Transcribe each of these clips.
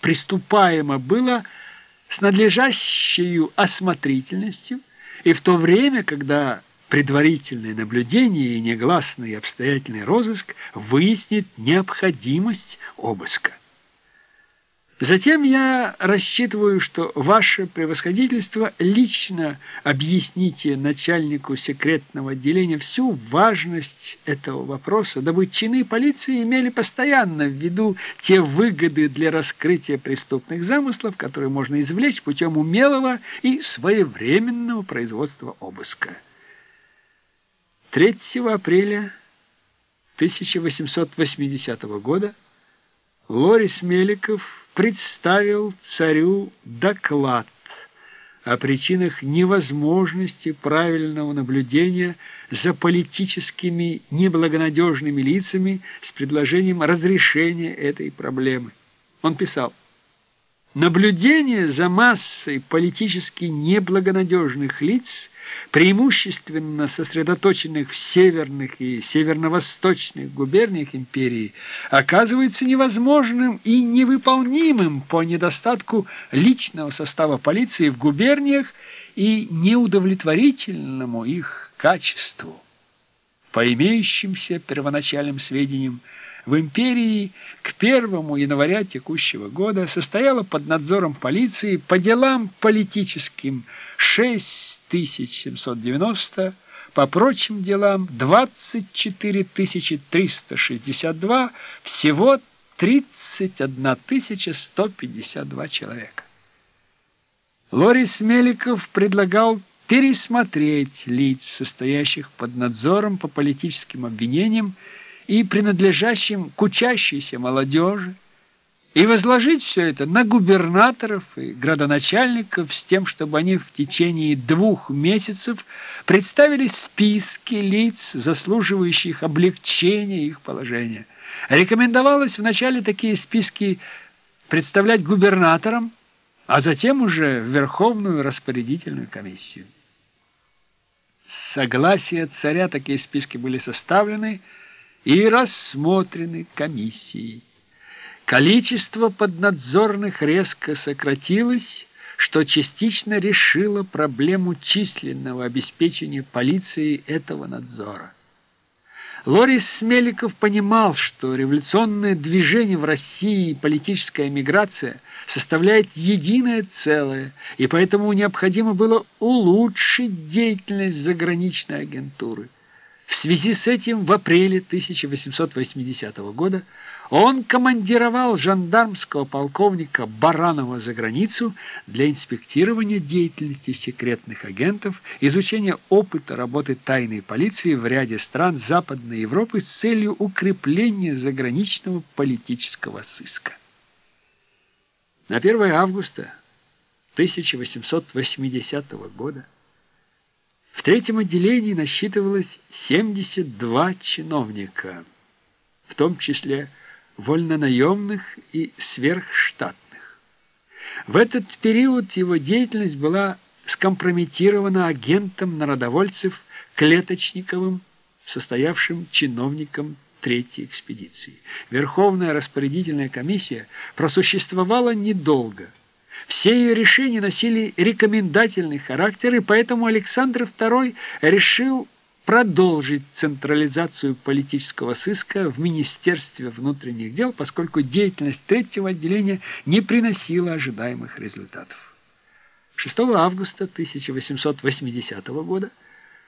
приступаемо было с надлежащей осмотрительностью и в то время, когда предварительное наблюдение и негласный обстоятельный розыск выяснит необходимость обыска. Затем я рассчитываю, что ваше превосходительство лично объясните начальнику секретного отделения всю важность этого вопроса, дабы чины полиции имели постоянно в виду те выгоды для раскрытия преступных замыслов, которые можно извлечь путем умелого и своевременного производства обыска. 3 апреля 1880 года Лорис Меликов представил царю доклад о причинах невозможности правильного наблюдения за политическими неблагонадежными лицами с предложением разрешения этой проблемы. Он писал, «Наблюдение за массой политически неблагонадежных лиц – преимущественно сосредоточенных в северных и северно-восточных губерниях империи, оказывается невозможным и невыполнимым по недостатку личного состава полиции в губерниях и неудовлетворительному их качеству. По имеющимся первоначальным сведениям, в империи к 1 января текущего года состояло под надзором полиции по делам политическим 6790, по прочим делам 24 362, всего 31 152 человека. Лорис Меликов предлагал пересмотреть лиц, состоящих под надзором по политическим обвинениям, и принадлежащим к учащейся молодежи, и возложить все это на губернаторов и градоначальников с тем, чтобы они в течение двух месяцев представили списки лиц, заслуживающих облегчения их положения. Рекомендовалось вначале такие списки представлять губернаторам, а затем уже в Верховную распорядительную комиссию. С согласия царя такие списки были составлены, и рассмотрены комиссией. Количество поднадзорных резко сократилось, что частично решило проблему численного обеспечения полиции этого надзора. Лорис Смеликов понимал, что революционное движение в России и политическая миграция составляет единое целое, и поэтому необходимо было улучшить деятельность заграничной агентуры. В связи с этим в апреле 1880 года он командировал жандармского полковника Баранова за границу для инспектирования деятельности секретных агентов, изучения опыта работы тайной полиции в ряде стран Западной Европы с целью укрепления заграничного политического сыска. На 1 августа 1880 года в третьем отделении насчитывалось 72 чиновника, в том числе вольнонаемных и сверхштатных. В этот период его деятельность была скомпрометирована агентом народовольцев Клеточниковым, состоявшим чиновником третьей экспедиции. Верховная распорядительная комиссия просуществовала недолго – все ее решения носили рекомендательный характер, и поэтому Александр II решил продолжить централизацию политического сыска в Министерстве внутренних дел, поскольку деятельность третьего отделения не приносила ожидаемых результатов. 6 августа 1880 года,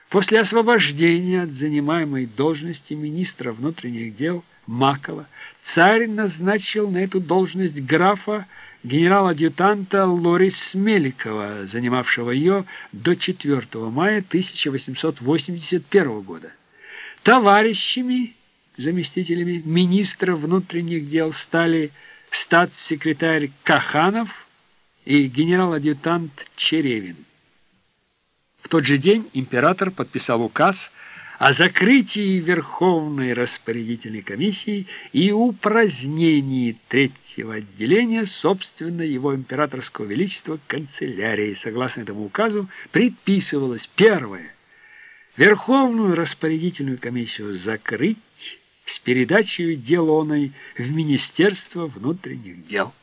после освобождения от занимаемой должности министра внутренних дел Макова, царь назначил на эту должность графа генерал-адъютанта Лорис Меликова, занимавшего ее до 4 мая 1881 года. Товарищами, заместителями министра внутренних дел стали статс-секретарь Каханов и генерал-адъютант Черевин. В тот же день император подписал указ о закрытии Верховной распорядительной комиссии и упразднении третьего отделения, собственно, его императорского величества канцелярии. Согласно этому указу предписывалось первое – Верховную распорядительную комиссию закрыть с передачей делоной в Министерство внутренних дел.